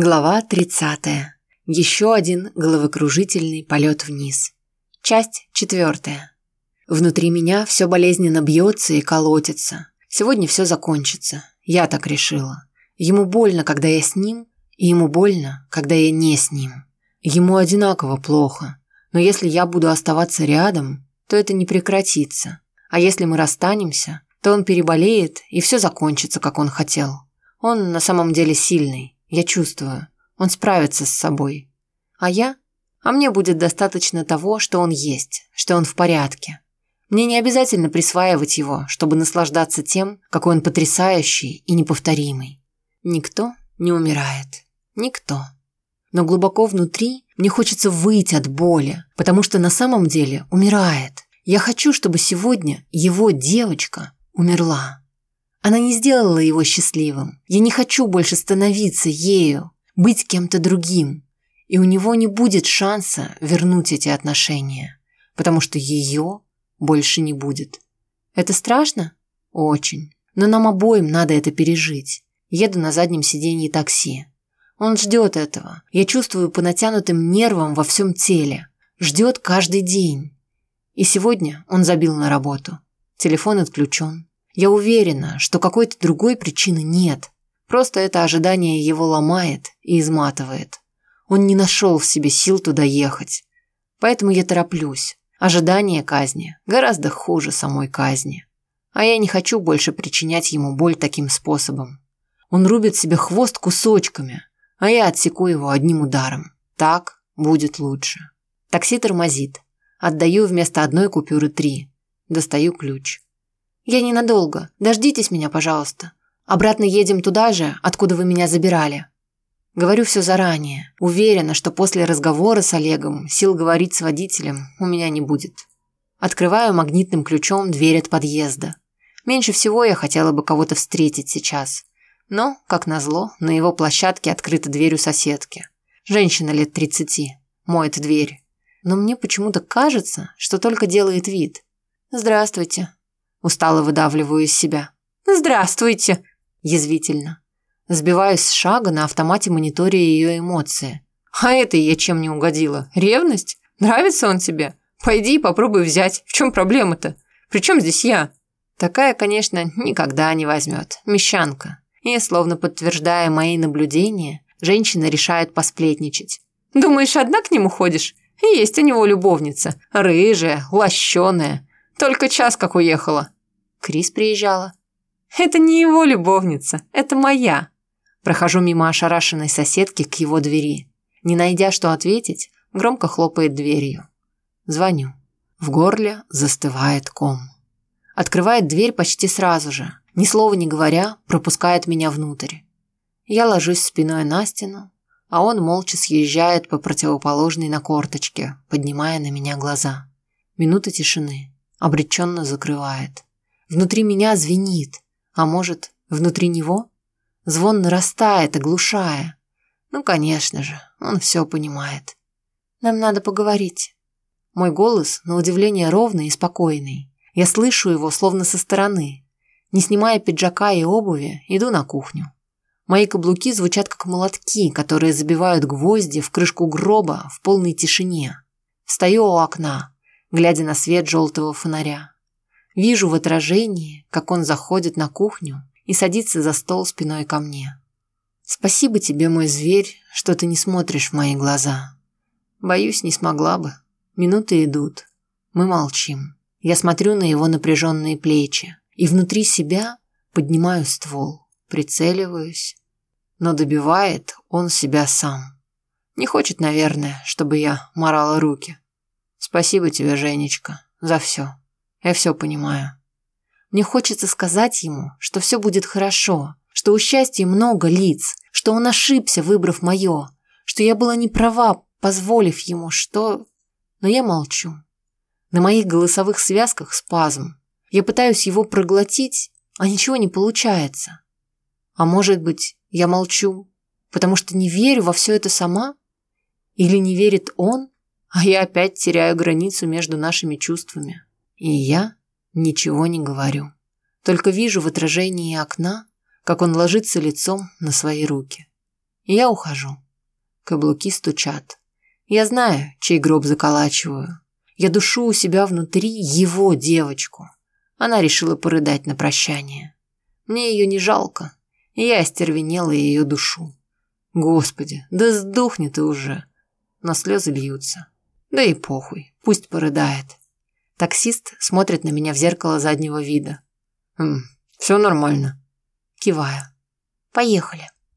Глава 30. Еще один головокружительный полет вниз. Часть четвертая. Внутри меня все болезненно бьется и колотится. Сегодня все закончится. Я так решила. Ему больно, когда я с ним, и ему больно, когда я не с ним. Ему одинаково плохо. Но если я буду оставаться рядом, то это не прекратится. А если мы расстанемся, то он переболеет, и все закончится, как он хотел. Он на самом деле сильный. Я чувствую, он справится с собой. А я? А мне будет достаточно того, что он есть, что он в порядке. Мне не обязательно присваивать его, чтобы наслаждаться тем, какой он потрясающий и неповторимый. Никто не умирает. Никто. Но глубоко внутри мне хочется выйти от боли, потому что на самом деле умирает. Я хочу, чтобы сегодня его девочка умерла. Она не сделала его счастливым. Я не хочу больше становиться ею, быть кем-то другим. И у него не будет шанса вернуть эти отношения, потому что ее больше не будет. Это страшно? Очень. Но нам обоим надо это пережить. Еду на заднем сиденье такси. Он ждет этого. Я чувствую по натянутым нервам во всем теле. Ждет каждый день. И сегодня он забил на работу. Телефон отключен. Я уверена, что какой-то другой причины нет. Просто это ожидание его ломает и изматывает. Он не нашел в себе сил туда ехать. Поэтому я тороплюсь. Ожидание казни гораздо хуже самой казни. А я не хочу больше причинять ему боль таким способом. Он рубит себе хвост кусочками, а я отсеку его одним ударом. Так будет лучше. Такси тормозит. Отдаю вместо одной купюры три. Достаю ключ. Я ненадолго. Дождитесь меня, пожалуйста. Обратно едем туда же, откуда вы меня забирали. Говорю все заранее. Уверена, что после разговора с Олегом сил говорить с водителем у меня не будет. Открываю магнитным ключом дверь от подъезда. Меньше всего я хотела бы кого-то встретить сейчас. Но, как назло, на его площадке открыта дверь у соседки. Женщина лет 30. Моет дверь. Но мне почему-то кажется, что только делает вид. «Здравствуйте», Устало выдавливаю из себя. «Здравствуйте!» Язвительно. Сбиваюсь с шага на автомате мониторя ее эмоции. «А это я чем не угодила? Ревность? Нравится он тебе? Пойди и попробуй взять. В чем проблема-то? Причем здесь я?» Такая, конечно, никогда не возьмет. Мещанка. И, словно подтверждая мои наблюдения, женщина решает посплетничать. «Думаешь, одна к нему ходишь? Есть у него любовница. Рыжая, лощеная. Только час как уехала. Крис приезжала. Это не его любовница, это моя. Прохожу мимо ошарашенной соседки к его двери. Не найдя, что ответить, громко хлопает дверью. Звоню. В горле застывает ком. Открывает дверь почти сразу же, ни слова не говоря, пропускает меня внутрь. Я ложусь спиной на стену, а он молча съезжает по противоположной на корточке, поднимая на меня глаза. Минута тишины обреченно закрывает. Внутри меня звенит, а может, внутри него? Звон нарастает, оглушая. Ну, конечно же, он все понимает. Нам надо поговорить. Мой голос, на удивление, ровный и спокойный. Я слышу его, словно со стороны. Не снимая пиджака и обуви, иду на кухню. Мои каблуки звучат как молотки, которые забивают гвозди в крышку гроба в полной тишине. Встаю у окна, глядя на свет желтого фонаря. Вижу в отражении, как он заходит на кухню и садится за стол спиной ко мне. Спасибо тебе, мой зверь, что ты не смотришь в мои глаза. Боюсь, не смогла бы. Минуты идут. Мы молчим. Я смотрю на его напряженные плечи и внутри себя поднимаю ствол, прицеливаюсь. Но добивает он себя сам. Не хочет, наверное, чтобы я морала руки. Спасибо тебе, Женечка, за все. Я все понимаю. Мне хочется сказать ему, что все будет хорошо, что у счастья много лиц, что он ошибся, выбрав мое, что я была не права, позволив ему, что... Но я молчу. На моих голосовых связках спазм. Я пытаюсь его проглотить, а ничего не получается. А может быть, я молчу, потому что не верю во все это сама? Или не верит он, а я опять теряю границу между нашими чувствами. И я ничего не говорю. Только вижу в отражении окна, как он ложится лицом на свои руки. Я ухожу. Каблуки стучат. Я знаю, чей гроб заколачиваю. Я душу у себя внутри его девочку. Она решила порыдать на прощание. Мне ее не жалко. Я остервенела ее душу. Господи, да сдохни ты уже. Но слезы льются. Да и похуй, пусть порыдает. Таксист смотрит на меня в зеркало заднего вида. «М, все нормально. Киваю. Поехали.